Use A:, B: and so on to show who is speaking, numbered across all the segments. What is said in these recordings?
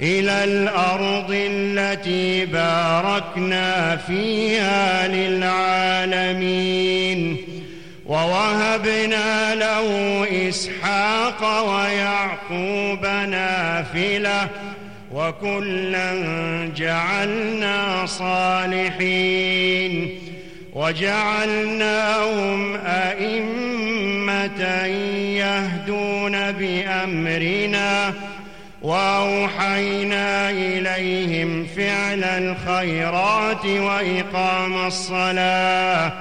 A: إلى الأرض التي باركنا فيها للعالمين. ووهبنا له إسحاق ويعقوب نافلة وكلا جعلنا صالحين. وجعلناهم أئمة يهدون بأمرنا وأوحينا إليهم فعل الخيرات وإقام الصلاة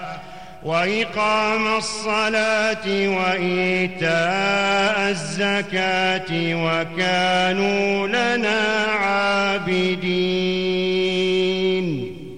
A: وإقام الصلاة وإيتاء الزكاة وكانوا لنا عابدين.